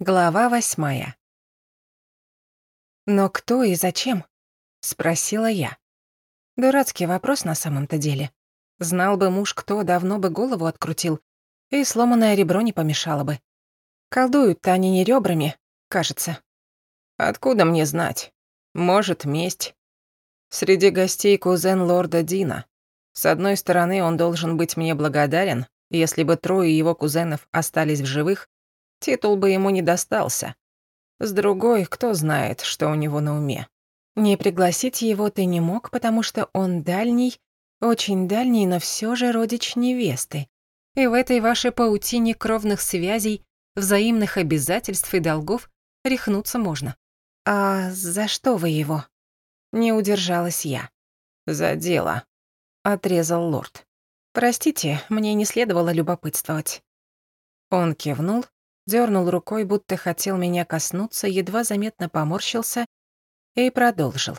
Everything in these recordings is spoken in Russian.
Глава восьмая. «Но кто и зачем?» — спросила я. Дурацкий вопрос на самом-то деле. Знал бы муж, кто, давно бы голову открутил, и сломанное ребро не помешало бы. Колдуют-то они не ребрами, кажется. Откуда мне знать? Может, месть. Среди гостей кузен лорда Дина. С одной стороны, он должен быть мне благодарен, если бы трое его кузенов остались в живых, титул бы ему не достался. С другой, кто знает, что у него на уме. Не пригласить его ты не мог, потому что он дальний, очень дальний, но все же родич невесты. И в этой вашей паутине кровных связей, взаимных обязательств и долгов рехнуться можно. А за что вы его? Не удержалась я. За дело, отрезал лорд. Простите, мне не следовало любопытствовать. Он кивнул, дернул рукой, будто хотел меня коснуться, едва заметно поморщился и продолжил.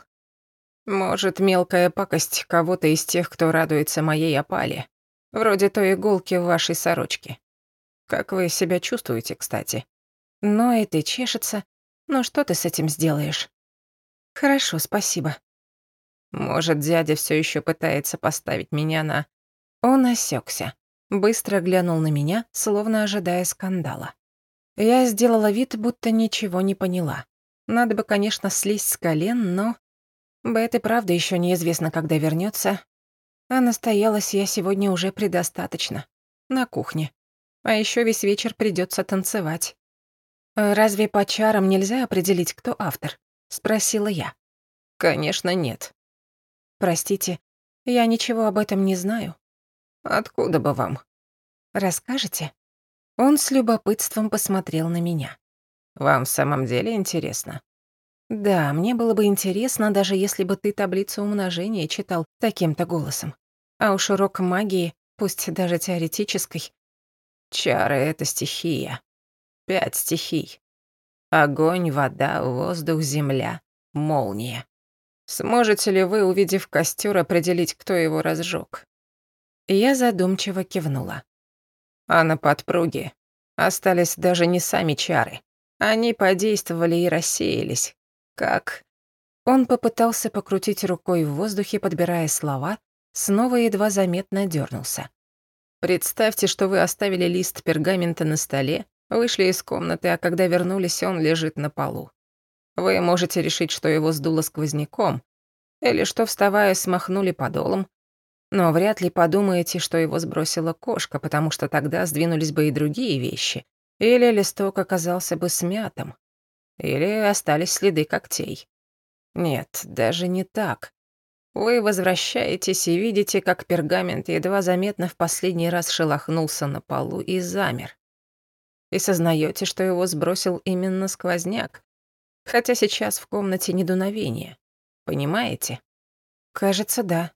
«Может, мелкая пакость кого-то из тех, кто радуется моей опале, вроде той иголки в вашей сорочке. Как вы себя чувствуете, кстати? Ноет и чешется, но что ты с этим сделаешь?» «Хорошо, спасибо». «Может, дядя все еще пытается поставить меня на...» Он осекся, быстро глянул на меня, словно ожидая скандала. Я сделала вид, будто ничего не поняла. Надо бы, конечно, слезть с колен, но... Бет и правда еще неизвестно, когда вернется. А настоялась я сегодня уже предостаточно. На кухне. А еще весь вечер придется танцевать. «Э, «Разве по чарам нельзя определить, кто автор?» — спросила я. «Конечно, нет». «Простите, я ничего об этом не знаю». «Откуда бы вам?» «Расскажете?» Он с любопытством посмотрел на меня. «Вам в самом деле интересно?» «Да, мне было бы интересно, даже если бы ты таблицу умножения читал таким-то голосом. А уж урок магии, пусть даже теоретической. Чары — это стихия. Пять стихий. Огонь, вода, воздух, земля, молния. Сможете ли вы, увидев костер, определить, кто его разжег? Я задумчиво кивнула. А на подпруге остались даже не сами чары. Они подействовали и рассеялись. Как? Он попытался покрутить рукой в воздухе, подбирая слова, снова едва заметно дернулся. Представьте, что вы оставили лист пергамента на столе, вышли из комнаты, а когда вернулись, он лежит на полу. Вы можете решить, что его сдуло сквозняком, или что, вставая, смахнули подолом, но вряд ли подумаете, что его сбросила кошка, потому что тогда сдвинулись бы и другие вещи. Или листок оказался бы смятым. Или остались следы когтей. Нет, даже не так. Вы возвращаетесь и видите, как пергамент едва заметно в последний раз шелохнулся на полу и замер. И сознаете, что его сбросил именно сквозняк, хотя сейчас в комнате не дуновение. Понимаете? Кажется, да.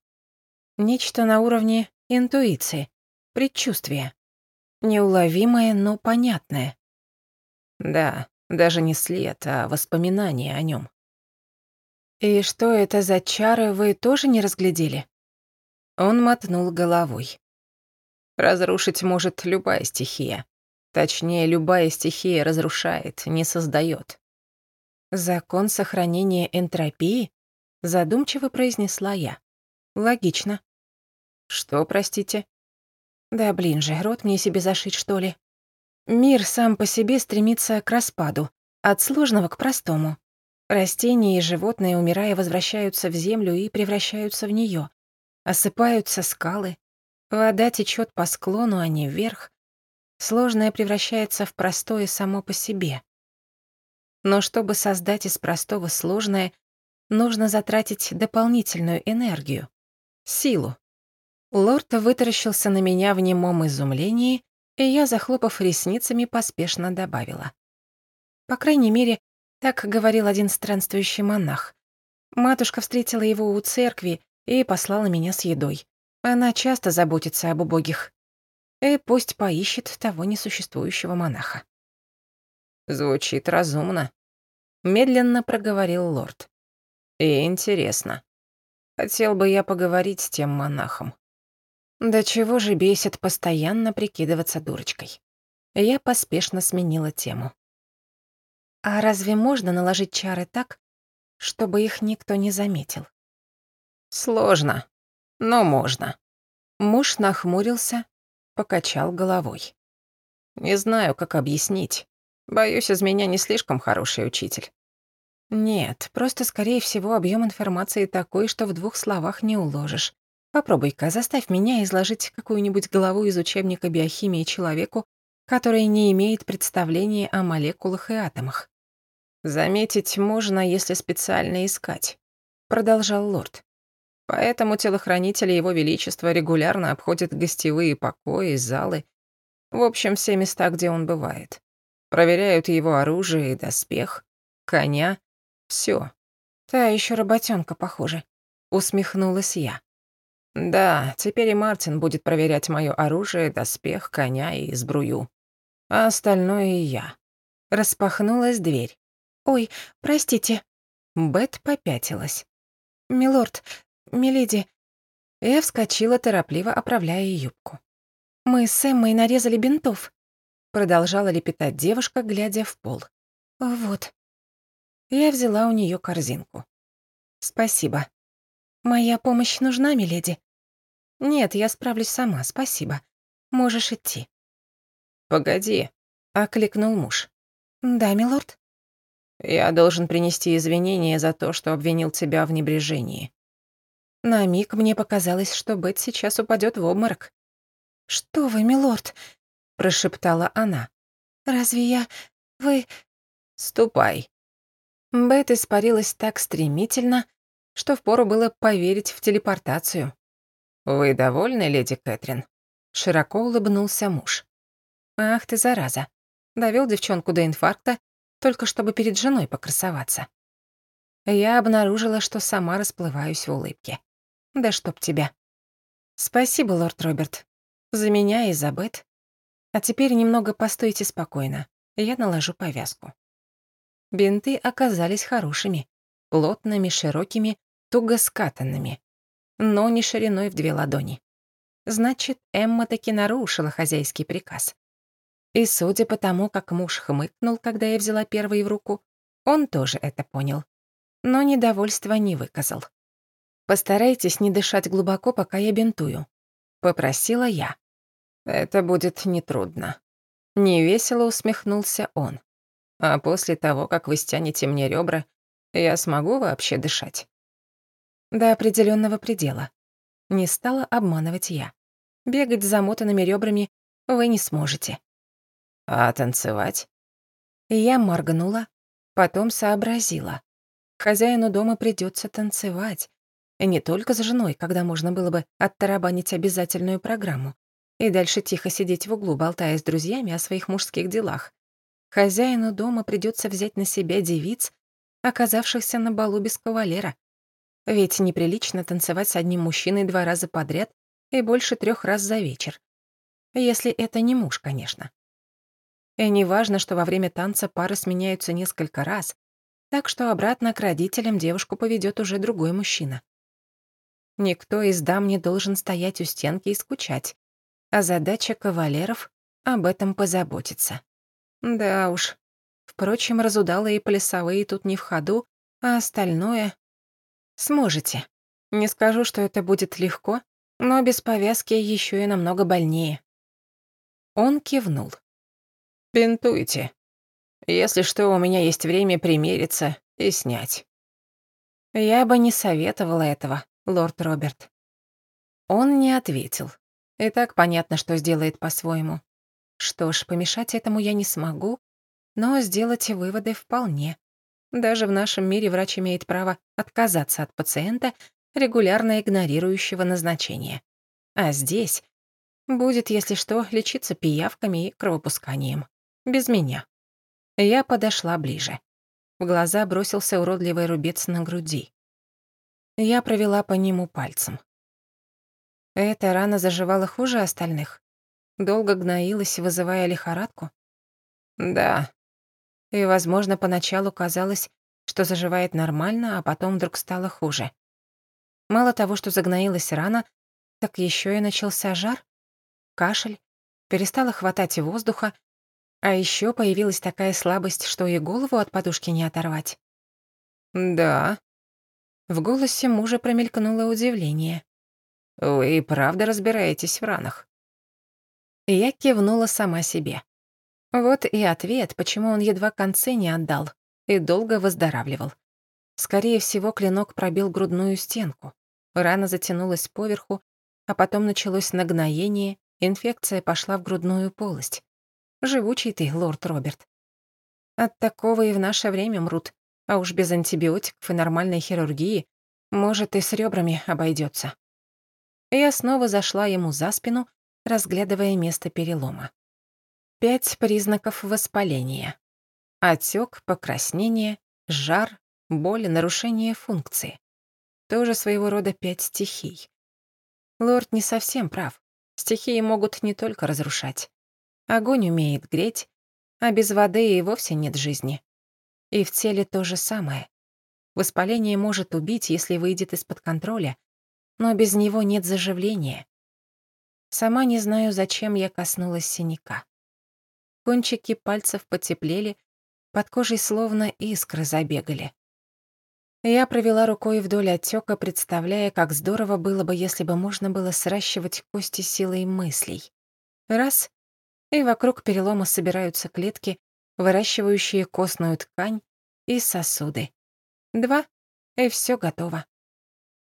Нечто на уровне интуиции, предчувствия. Неуловимое, но понятное. Да, даже не след, а воспоминание о нем. «И что это за чары, вы тоже не разглядели?» Он мотнул головой. «Разрушить может любая стихия. Точнее, любая стихия разрушает, не создает. «Закон сохранения энтропии?» Задумчиво произнесла я. Логично. Что, простите? Да блин же, рот мне себе зашить, что ли? Мир сам по себе стремится к распаду, от сложного к простому. Растения и животные, умирая, возвращаются в землю и превращаются в нее. Осыпаются скалы. Вода течет по склону, а не вверх. Сложное превращается в простое само по себе. Но чтобы создать из простого сложное, нужно затратить дополнительную энергию силу. Лорд вытаращился на меня в немом изумлении, и я, захлопав ресницами, поспешно добавила. По крайней мере, так говорил один странствующий монах. Матушка встретила его у церкви и послала меня с едой. Она часто заботится об убогих. И пусть поищет того несуществующего монаха. «Звучит разумно», — медленно проговорил лорд. «И интересно. Хотел бы я поговорить с тем монахом. Да чего же бесит постоянно прикидываться дурочкой. Я поспешно сменила тему. А разве можно наложить чары так, чтобы их никто не заметил? Сложно, но можно. Муж нахмурился, покачал головой. Не знаю, как объяснить. Боюсь, из меня не слишком хороший учитель. Нет, просто, скорее всего, объем информации такой, что в двух словах не уложишь. Попробуй-ка, заставь меня изложить какую-нибудь главу из учебника биохимии человеку, который не имеет представления о молекулах и атомах. «Заметить можно, если специально искать», — продолжал лорд. «Поэтому телохранители Его Величества регулярно обходят гостевые покои, залы, в общем, все места, где он бывает. Проверяют его оружие и доспех, коня, все. Та еще работенка, похоже. Усмехнулась я. Да, теперь и Мартин будет проверять мое оружие, доспех, коня и сбрую. А остальное и я. Распахнулась дверь. «Ой, простите». Бет попятилась. «Милорд, миледи». Я вскочила, торопливо оправляя юбку. «Мы с Эммой нарезали бинтов», — продолжала лепетать девушка, глядя в пол. «Вот». Я взяла у нее корзинку. «Спасибо. Моя помощь нужна, миледи?» «Нет, я справлюсь сама, спасибо. Можешь идти». «Погоди», — окликнул муж. «Да, милорд?» Я должен принести извинения за то, что обвинил тебя в небрежении. На миг мне показалось, что Бет сейчас упадет в обморок. «Что вы, милорд?» — прошептала она. «Разве я... Вы...» «Ступай». Бет испарилась так стремительно, что впору было поверить в телепортацию. «Вы довольны, леди Кэтрин?» Широко улыбнулся муж. «Ах ты, зараза. Довел девчонку до инфаркта только чтобы перед женой покрасоваться. Я обнаружила, что сама расплываюсь в улыбке. Да чтоб тебя. Спасибо, лорд Роберт. За меня и за Бет. А теперь немного постойте спокойно. Я наложу повязку. Бинты оказались хорошими, плотными, широкими, туго скатанными, но не шириной в две ладони. Значит, Эмма таки нарушила хозяйский приказ. И судя по тому, как муж хмыкнул, когда я взяла первый в руку, он тоже это понял. Но недовольства не выказал. «Постарайтесь не дышать глубоко, пока я бинтую», — попросила я. «Это будет нетрудно». Невесело усмехнулся он. «А после того, как вы стянете мне ребра, я смогу вообще дышать?» До определенного предела. Не стала обманывать я. Бегать с замотанными ребрами вы не сможете. А танцевать? Я моргнула, потом сообразила. Хозяину дома придется танцевать. И не только с женой, когда можно было бы оттарабанить обязательную программу. И дальше тихо сидеть в углу, болтая с друзьями о своих мужских делах. Хозяину дома придется взять на себя девиц, оказавшихся на балу без кавалера. Ведь неприлично танцевать с одним мужчиной два раза подряд и больше трех раз за вечер. Если это не муж, конечно. И не важно, что во время танца пары сменяются несколько раз, так что обратно к родителям девушку поведет уже другой мужчина. Никто из дам не должен стоять у стенки и скучать, а задача кавалеров — об этом позаботиться. Да уж. Впрочем, разудалые плясовые тут не в ходу, а остальное... Сможете. Не скажу, что это будет легко, но без повязки еще и намного больнее. Он кивнул. Пинтуйте. Если что, у меня есть время примериться и снять. Я бы не советовала этого, лорд Роберт. Он не ответил. И так понятно, что сделает по-своему. Что ж, помешать этому я не смогу, но сделать выводы вполне. Даже в нашем мире врач имеет право отказаться от пациента, регулярно игнорирующего назначение. А здесь будет, если что, лечиться пиявками и кровопусканием. Без меня. Я подошла ближе. В глаза бросился уродливый рубец на груди. Я провела по нему пальцем. Эта рана заживала хуже остальных. Долго гноилась, вызывая лихорадку. Да. И, возможно, поначалу казалось, что заживает нормально, а потом вдруг стало хуже. Мало того, что загноилась рана, так еще и начался жар, кашель, перестало хватать воздуха, А еще появилась такая слабость, что и голову от подушки не оторвать. «Да». В голосе мужа промелькнуло удивление. «Вы и правда разбираетесь в ранах?» Я кивнула сама себе. Вот и ответ, почему он едва концы не отдал и долго выздоравливал. Скорее всего, клинок пробил грудную стенку. Рана затянулась поверху, а потом началось нагноение, инфекция пошла в грудную полость. Живучий ты, лорд Роберт. От такого и в наше время мрут, а уж без антибиотиков и нормальной хирургии, может, и с ребрами обойдется. Я снова зашла ему за спину, разглядывая место перелома. Пять признаков воспаления. Отек, покраснение, жар, боль, нарушение функции. Тоже своего рода пять стихий. Лорд не совсем прав. Стихии могут не только разрушать. Огонь умеет греть, а без воды и вовсе нет жизни. И в теле то же самое. Воспаление может убить, если выйдет из-под контроля, но без него нет заживления. Сама не знаю, зачем я коснулась синяка. Кончики пальцев потеплели, под кожей словно искры забегали. Я провела рукой вдоль отека, представляя, как здорово было бы, если бы можно было сращивать кости силой мыслей. Раз — и вокруг перелома собираются клетки, выращивающие костную ткань и сосуды. Два — и все готово.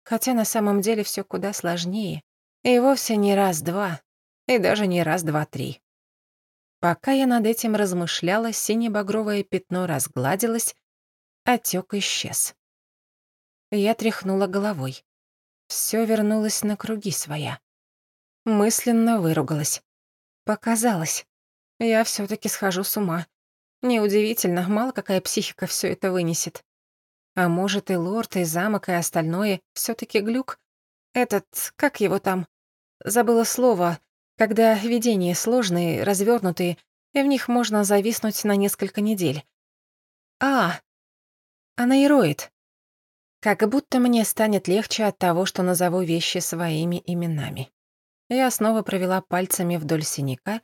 Хотя на самом деле все куда сложнее. И вовсе не раз-два, и даже не раз-два-три. Пока я над этим размышляла, сине-багровое пятно разгладилось, отек исчез. Я тряхнула головой. Все вернулось на круги своя. Мысленно выругалась. Показалось. Я все таки схожу с ума. Неудивительно, мало какая психика все это вынесет. А может, и лорд, и замок, и остальное все таки глюк? Этот, как его там? Забыла слово, когда видения сложные, развернутые, и в них можно зависнуть на несколько недель. А, анаироид. Как будто мне станет легче от того, что назову вещи своими именами. Я снова провела пальцами вдоль синяка,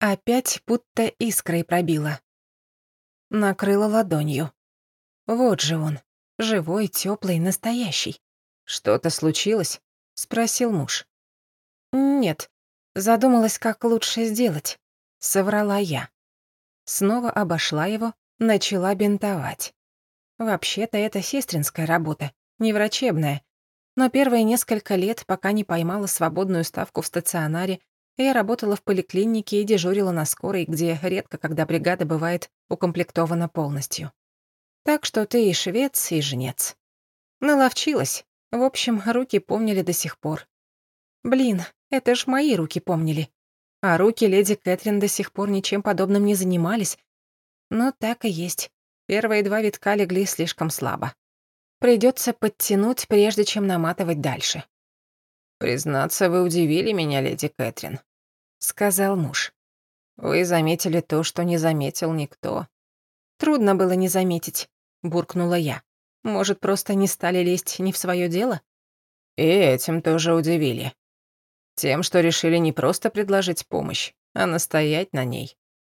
опять будто искрой пробила. Накрыла ладонью. Вот же он, живой, теплый, настоящий. «Что-то случилось?» — спросил муж. «Нет, задумалась, как лучше сделать», — соврала я. Снова обошла его, начала бинтовать. Вообще-то это сестринская работа, не врачебная, но первые несколько лет, пока не поймала свободную ставку в стационаре, я работала в поликлинике и дежурила на скорой, где редко когда бригада бывает укомплектована полностью. Так что ты и швец, и жнец. Наловчилась. В общем, руки помнили до сих пор. Блин, это ж мои руки помнили. А руки леди Кэтрин до сих пор ничем подобным не занимались. Но так и есть. Первые два витка легли слишком слабо. Придется подтянуть, прежде чем наматывать дальше. «Признаться, вы удивили меня, леди Кэтрин», — сказал муж. «Вы заметили то, что не заметил никто». «Трудно было не заметить», — буркнула я. «Может, просто не стали лезть не в свое дело?» «И этим тоже удивили. Тем, что решили не просто предложить помощь, а настоять на ней.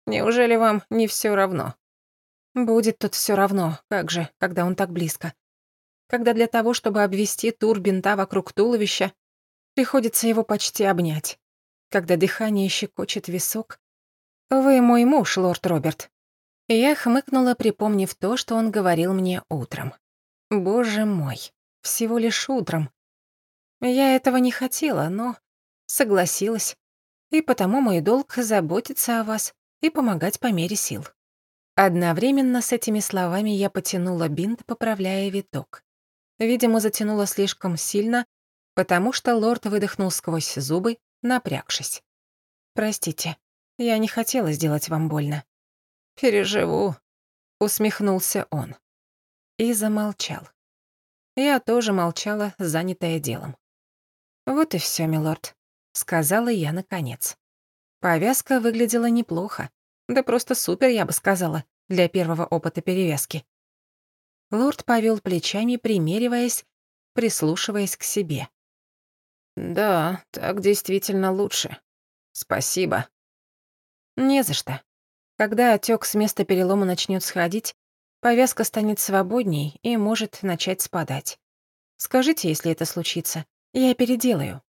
Неужели вам не все равно?» «Будет тут все равно, как же, когда он так близко когда для того, чтобы обвести тур бинта вокруг туловища, приходится его почти обнять, когда дыхание щекочет висок. «Вы мой муж, лорд Роберт». Я хмыкнула, припомнив то, что он говорил мне утром. «Боже мой, всего лишь утром. Я этого не хотела, но согласилась. И потому мой долг — заботиться о вас и помогать по мере сил». Одновременно с этими словами я потянула бинт, поправляя виток. Видимо, затянуло слишком сильно, потому что лорд выдохнул сквозь зубы, напрягшись. «Простите, я не хотела сделать вам больно». «Переживу», — усмехнулся он. И замолчал. Я тоже молчала, занятая делом. «Вот и все, милорд», — сказала я наконец. Повязка выглядела неплохо. Да просто супер, я бы сказала, для первого опыта перевязки. Лорд повел плечами, примериваясь, прислушиваясь к себе. «Да, так действительно лучше. Спасибо». «Не за что». Когда отек с места перелома начнет сходить, повязка станет свободней и может начать спадать. Скажите, если это случится, я переделаю».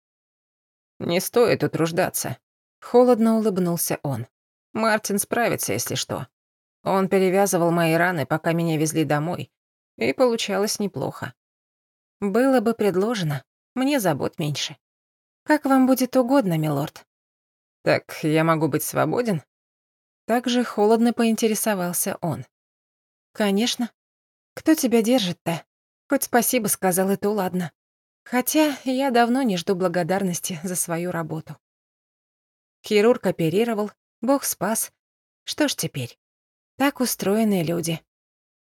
«Не стоит утруждаться», — холодно улыбнулся он. «Мартин справится, если что. Он перевязывал мои раны, пока меня везли домой, и получалось неплохо. Было бы предложено, мне забот меньше. Как вам будет угодно, милорд. Так я могу быть свободен? Так же холодно поинтересовался он. Конечно. Кто тебя держит-то? Хоть спасибо сказал, это ладно. Хотя я давно не жду благодарности за свою работу. Хирург оперировал, бог спас. Что ж теперь? Так устроены люди.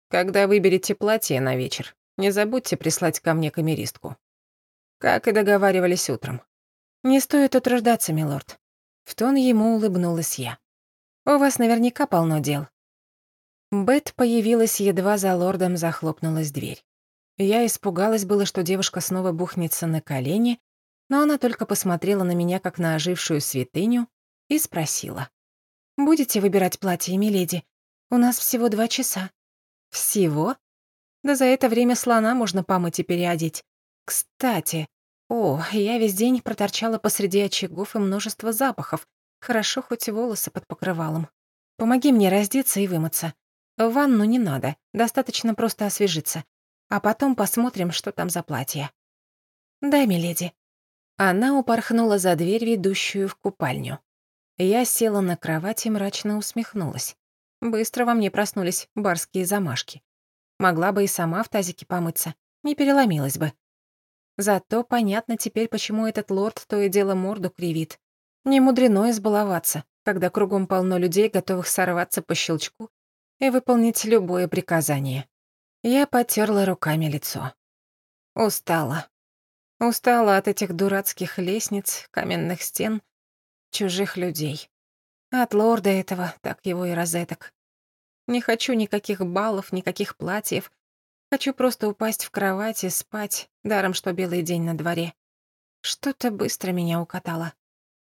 Когда выберете платье на вечер, не забудьте прислать ко мне камеристку. Как и договаривались утром. Не стоит утруждаться, милорд. В тон ему улыбнулась я. У вас наверняка полно дел. Бет появилась едва за лордом захлопнулась дверь. Я испугалась было, что девушка снова бухнется на колени, но она только посмотрела на меня, как на ожившую святыню, и спросила. «Будете выбирать платье, миледи? У нас всего два часа». «Всего?» Да за это время слона можно помыть и переодеть. Кстати, о, я весь день проторчала посреди очагов и множества запахов. Хорошо хоть волосы под покрывалом. Помоги мне раздеться и вымыться. В ванну не надо, достаточно просто освежиться. А потом посмотрим, что там за платье. Да, миледи. Она упорхнула за дверь, ведущую в купальню. Я села на кровать и мрачно усмехнулась. Быстро во мне проснулись барские замашки. Могла бы и сама в тазике помыться, не переломилась бы. Зато понятно теперь, почему этот лорд то и дело морду кривит. Не мудрено избаловаться, когда кругом полно людей, готовых сорваться по щелчку и выполнить любое приказание. Я потерла руками лицо. Устала. Устала от этих дурацких лестниц, каменных стен, чужих людей. От лорда этого, так его и розеток. Не хочу никаких баллов, никаких платьев. Хочу просто упасть в кровать и спать, даром что белый день на дворе. Что-то быстро меня укатало.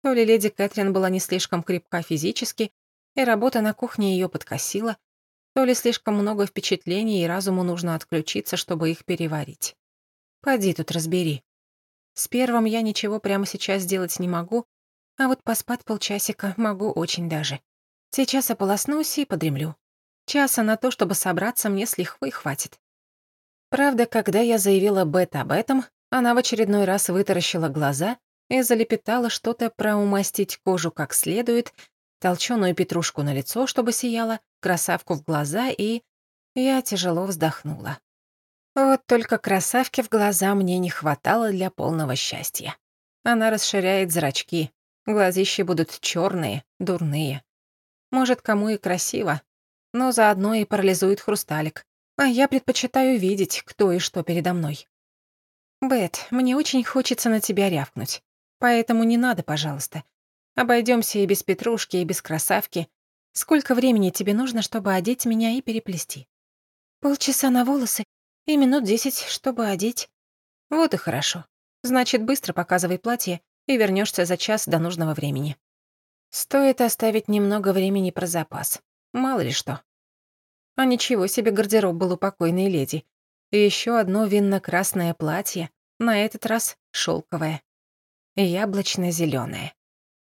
То ли леди Кэтрин была не слишком крепка физически, и работа на кухне ее подкосила, то ли слишком много впечатлений, и разуму нужно отключиться, чтобы их переварить. Поди тут разбери. С первым я ничего прямо сейчас сделать не могу, а вот поспать полчасика могу очень даже. Сейчас ополоснусь и подремлю. Часа на то, чтобы собраться, мне с лихвой хватит. Правда, когда я заявила Бет об этом, она в очередной раз вытаращила глаза и залепетала что-то про умастить кожу как следует, толченую петрушку на лицо, чтобы сияла, красавку в глаза, и... Я тяжело вздохнула. Вот только красавки в глаза мне не хватало для полного счастья. Она расширяет зрачки, глазищи будут черные, дурные. Может, кому и красиво, но заодно и парализует хрусталик. А я предпочитаю видеть, кто и что передо мной. Бет, мне очень хочется на тебя рявкнуть. Поэтому не надо, пожалуйста. Обойдемся и без петрушки, и без красавки. Сколько времени тебе нужно, чтобы одеть меня и переплести? Полчаса на волосы и минут десять, чтобы одеть. Вот и хорошо. Значит, быстро показывай платье и вернешься за час до нужного времени. Стоит оставить немного времени про запас. Мало ли что. А ничего себе гардероб был у покойной леди. И ещё одно винно-красное платье, на этот раз шелковое. яблочно зеленое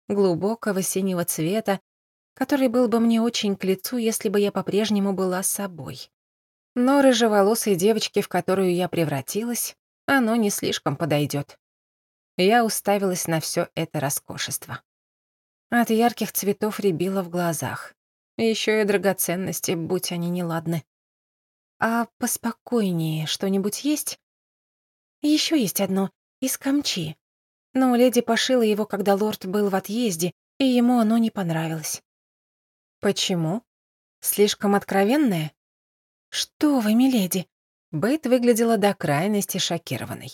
Глубокого синего цвета, который был бы мне очень к лицу, если бы я по-прежнему была собой. Но рыжеволосой девочке, в которую я превратилась, оно не слишком подойдет. Я уставилась на все это роскошество. От ярких цветов рябило в глазах. Еще и драгоценности, будь они неладны. А поспокойнее что-нибудь есть? Еще есть одно, из камчи. Но леди пошила его, когда лорд был в отъезде, и ему оно не понравилось. Почему? Слишком откровенное? Что вы, миледи? Бейт выглядела до крайности шокированной.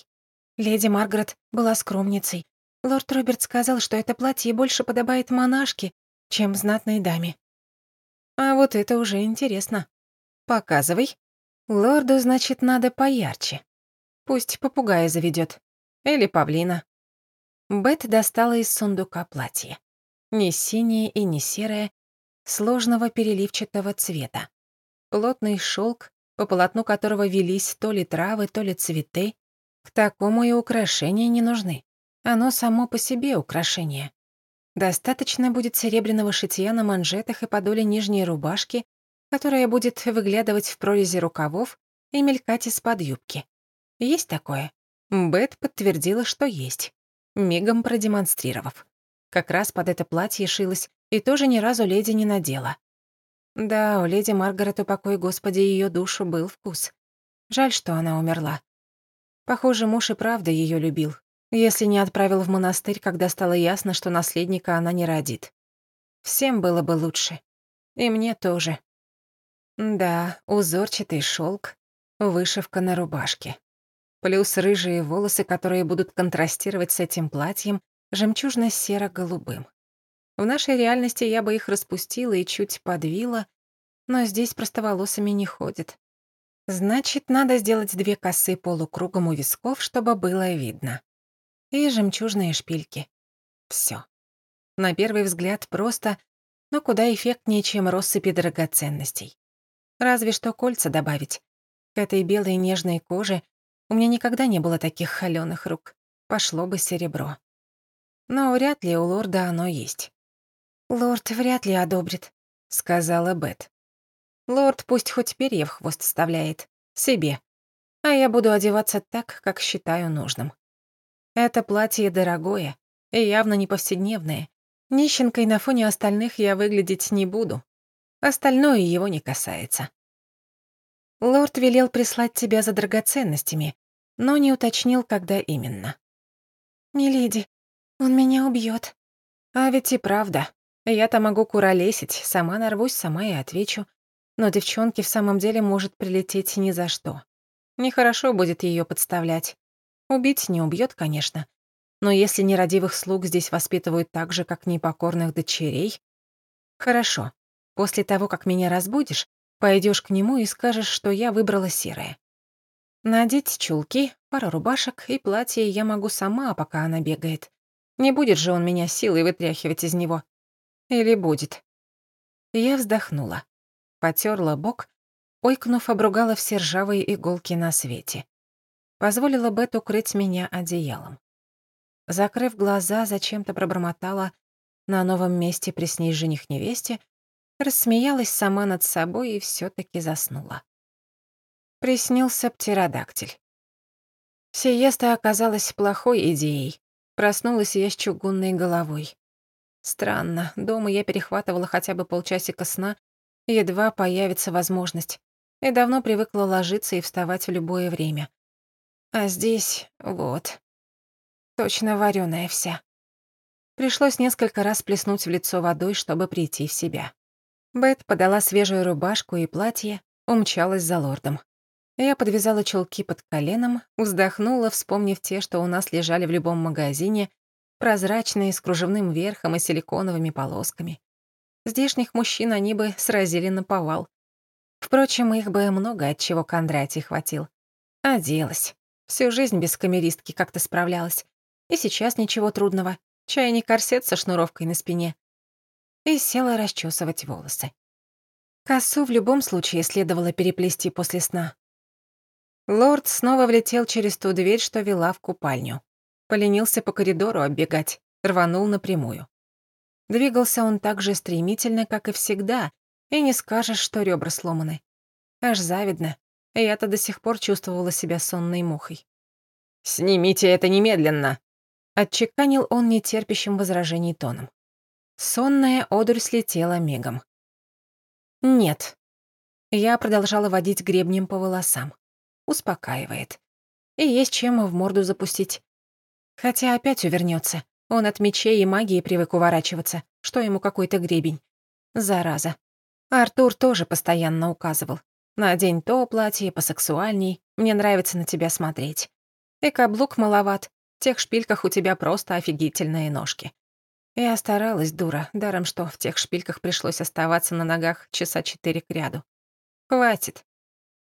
Леди Маргарет была скромницей. Лорд Роберт сказал, что это платье больше подобает монашке, чем знатной даме. А вот это уже интересно. Показывай. Лорду, значит, надо поярче. Пусть попугая заведет. Или павлина. Бет достала из сундука платье. Не синее и не серое, сложного переливчатого цвета. Плотный шелк, по полотну которого велись то ли травы, то ли цветы. К такому и украшения не нужны. Оно само по себе украшение. Достаточно будет серебряного шитья на манжетах и подоле нижней рубашки, которая будет выглядывать в прорези рукавов и мелькать из-под юбки. Есть такое? Бет подтвердила, что есть, мигом продемонстрировав. Как раз под это платье шилась и тоже ни разу леди не надела. Да, у леди Маргарет, упокой Господи, ее душу был вкус. Жаль, что она умерла. Похоже, муж и правда ее любил, если не отправил в монастырь, когда стало ясно, что наследника она не родит. Всем было бы лучше. И мне тоже. Да, узорчатый шелк, вышивка на рубашке. Плюс рыжие волосы, которые будут контрастировать с этим платьем, жемчужно-серо-голубым. В нашей реальности я бы их распустила и чуть подвила, но здесь простоволосыми не ходят. Значит, надо сделать две косы полукругом у висков, чтобы было видно. И жемчужные шпильки. Всё. На первый взгляд просто, но куда эффектнее, чем россыпи драгоценностей. Разве что кольца добавить. К этой белой нежной коже у меня никогда не было таких холёных рук. Пошло бы серебро. Но вряд ли у лорда оно есть. «Лорд вряд ли одобрит», — сказала Бет. «Лорд пусть хоть перья в хвост вставляет. Себе. А я буду одеваться так, как считаю нужным. Это платье дорогое и явно не повседневное. Нищенкой на фоне остальных я выглядеть не буду. Остальное его не касается. Лорд велел прислать тебя за драгоценностями, но не уточнил, когда именно. «Миледи, он меня убьет. А ведь и правда. Я-то могу куролесить, сама нарвусь, сама и отвечу. Но девчонке в самом деле может прилететь ни за что. Нехорошо будет ее подставлять. Убить не убьет, конечно. Но если нерадивых слуг здесь воспитывают так же, как непокорных дочерей... Хорошо. После того, как меня разбудишь, пойдешь к нему и скажешь, что я выбрала серое. Надеть чулки, пара рубашек и платье я могу сама, пока она бегает. Не будет же он меня силой вытряхивать из него. Или будет? Я вздохнула. Потерла бок, ойкнув, обругала все ржавые иголки на свете. Позволила Бет укрыть меня одеялом. Закрыв глаза, зачем-то пробормотала на новом месте приснись жених невесте, рассмеялась сама над собой и все таки заснула. Приснился птеродактиль. Сиеста оказалась плохой идеей. Проснулась я с чугунной головой. Странно, дома я перехватывала хотя бы полчасика сна, едва появится возможность, и давно привыкла ложиться и вставать в любое время. А здесь вот. Точно вареная вся. Пришлось несколько раз плеснуть в лицо водой, чтобы прийти в себя. Бет подала свежую рубашку и платье, умчалась за лордом. Я подвязала чулки под коленом, вздохнула, вспомнив те, что у нас лежали в любом магазине, прозрачные, с кружевным верхом и силиконовыми полосками. Здешних мужчин они бы сразили на повал. Впрочем, их бы много от чего Кондратий хватил. Оделась. Всю жизнь без камеристки как-то справлялась. И сейчас ничего трудного. Чай не корсет со шнуровкой на спине. И села расчесывать волосы. Косу в любом случае следовало переплести после сна. Лорд снова влетел через ту дверь, что вела в купальню. Поленился по коридору оббегать, рванул напрямую. Двигался он так же стремительно, как и всегда, и не скажешь, что ребра сломаны. Аж завидно. Я-то до сих пор чувствовала себя сонной мухой. «Снимите это немедленно!» Отчеканил он нетерпящим возражений тоном. Сонная одурь слетела мигом. «Нет». Я продолжала водить гребнем по волосам. Успокаивает. И есть чем в морду запустить. Хотя опять увернется. Он от мечей и магии привык уворачиваться. Что ему какой-то гребень? Зараза. Артур тоже постоянно указывал. Надень то платье, посексуальней. Мне нравится на тебя смотреть. И каблук маловат. В тех шпильках у тебя просто офигительные ножки. Я старалась, дура, даром что в тех шпильках пришлось оставаться на ногах часа четыре к ряду. Хватит.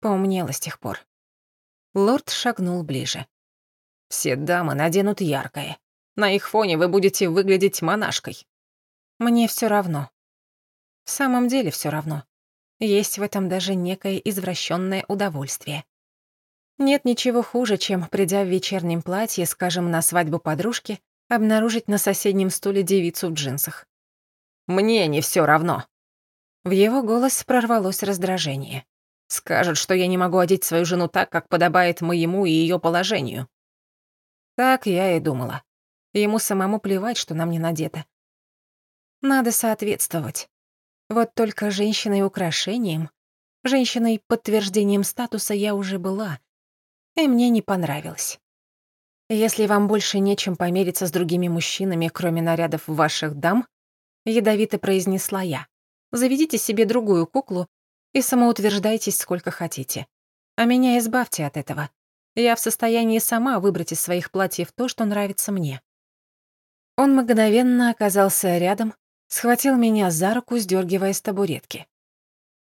Поумнела с тех пор. Лорд шагнул ближе. Все дамы наденут яркое. На их фоне вы будете выглядеть монашкой. Мне все равно. В самом деле все равно. Есть в этом даже некое извращенное удовольствие. Нет ничего хуже, чем, придя в вечернем платье, скажем, на свадьбу подружки, обнаружить на соседнем стуле девицу в джинсах. «Мне не все равно». В его голос прорвалось раздражение. «Скажут, что я не могу одеть свою жену так, как подобает моему и ее положению». Так я и думала. Ему самому плевать, что нам не надето. Надо соответствовать. Вот только женщиной украшением, женщиной подтверждением статуса я уже была — и мне не понравилось. Если вам больше нечем помериться с другими мужчинами, кроме нарядов ваших дам, ядовито произнесла я, заведите себе другую куклу и самоутверждайтесь сколько хотите. А меня избавьте от этого. Я в состоянии сама выбрать из своих платьев то, что нравится мне. Он мгновенно оказался рядом, схватил меня за руку, сдергивая с табуретки.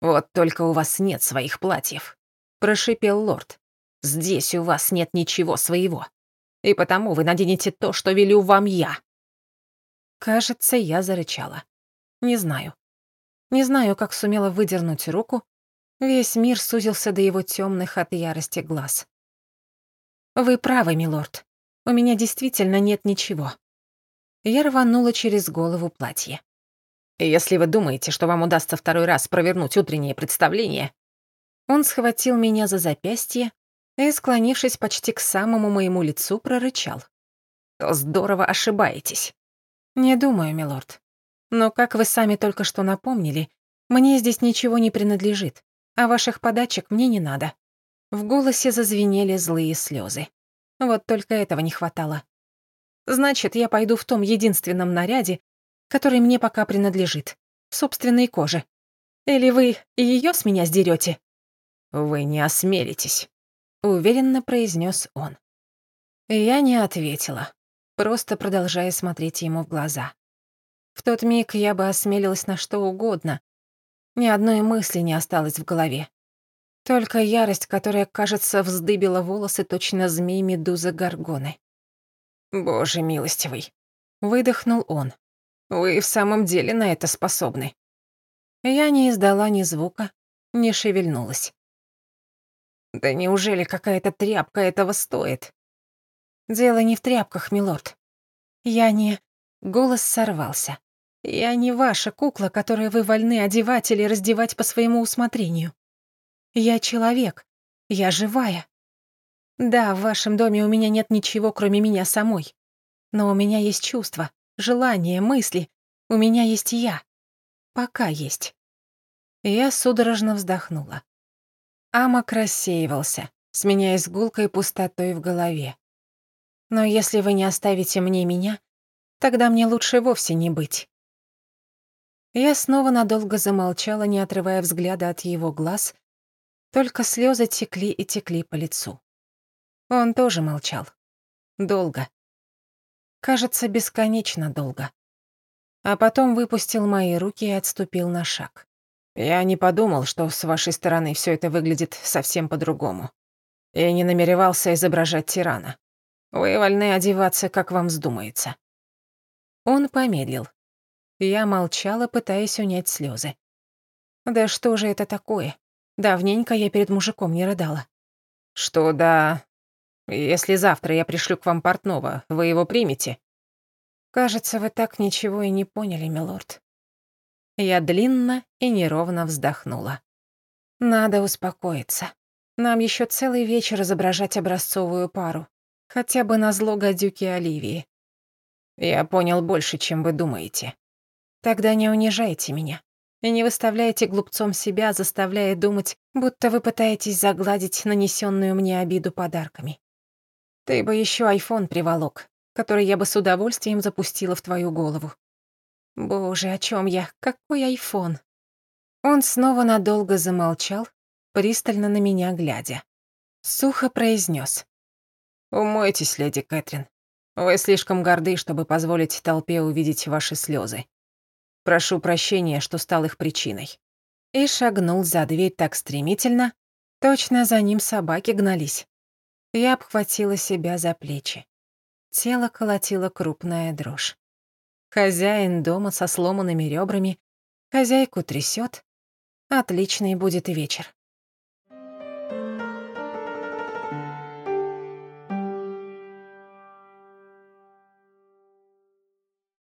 «Вот только у вас нет своих платьев», — прошипел лорд. Здесь у вас нет ничего своего. И потому вы наденете то, что велю вам я». Кажется, я зарычала. Не знаю. Не знаю, как сумела выдернуть руку. Весь мир сузился до его темных от ярости глаз. «Вы правы, милорд. У меня действительно нет ничего». Я рванула через голову платье. «Если вы думаете, что вам удастся второй раз провернуть утреннее представление...» Он схватил меня за запястье, и, склонившись почти к самому моему лицу, прорычал. «То здорово ошибаетесь». «Не думаю, милорд. Но, как вы сами только что напомнили, мне здесь ничего не принадлежит, а ваших подачек мне не надо». В голосе зазвенели злые слезы. Вот только этого не хватало. «Значит, я пойду в том единственном наряде, который мне пока принадлежит, собственной коже. Или вы ее с меня сдерете? «Вы не осмелитесь», уверенно произнес он. Я не ответила, просто продолжая смотреть ему в глаза. В тот миг я бы осмелилась на что угодно. Ни одной мысли не осталось в голове. Только ярость, которая, кажется, вздыбила волосы точно змей медузы Гаргоны. «Боже милостивый!» — выдохнул он. «Вы в самом деле на это способны?» Я не издала ни звука, не шевельнулась. Да неужели какая-то тряпка этого стоит? Дело не в тряпках, милорд. Я не... Голос сорвался. Я не ваша кукла, которую вы вольны одевать или раздевать по своему усмотрению. Я человек. Я живая. Да, в вашем доме у меня нет ничего, кроме меня самой. Но у меня есть чувства, желания, мысли. У меня есть я. Пока есть. Я судорожно вздохнула. Амок рассеивался, сменяясь гулкой пустотой в голове. Но если вы не оставите мне меня, тогда мне лучше вовсе не быть. Я снова надолго замолчала, не отрывая взгляда от его глаз, только слезы текли и текли по лицу. Он тоже молчал. Долго. Кажется, бесконечно долго. А потом выпустил мои руки и отступил на шаг. Я не подумал, что с вашей стороны все это выглядит совсем по-другому. И не намеревался изображать тирана. Вы вольны одеваться, как вам вздумается». Он помедлил. Я молчала, пытаясь унять слезы. «Да что же это такое? Давненько я перед мужиком не рыдала». «Что да... Если завтра я пришлю к вам портного, вы его примете?» «Кажется, вы так ничего и не поняли, милорд. Я длинно и неровно вздохнула. Надо успокоиться. Нам еще целый вечер изображать образцовую пару. Хотя бы на зло гадюки Оливии. Я понял больше, чем вы думаете. Тогда не унижайте меня. И не выставляйте глупцом себя, заставляя думать, будто вы пытаетесь загладить нанесенную мне обиду подарками. Ты бы еще айфон приволок, который я бы с удовольствием запустила в твою голову. Боже, о чем я? Какой айфон? Он снова надолго замолчал, пристально на меня глядя. Сухо произнес: «Умойтесь, леди Кэтрин. Вы слишком горды, чтобы позволить толпе увидеть ваши слезы. Прошу прощения, что стал их причиной». И шагнул за дверь так стремительно, точно за ним собаки гнались. Я обхватила себя за плечи. Тело колотило крупная дрожь. Хозяин дома со сломанными ребрами, Хозяйку трясет. Отличный будет вечер.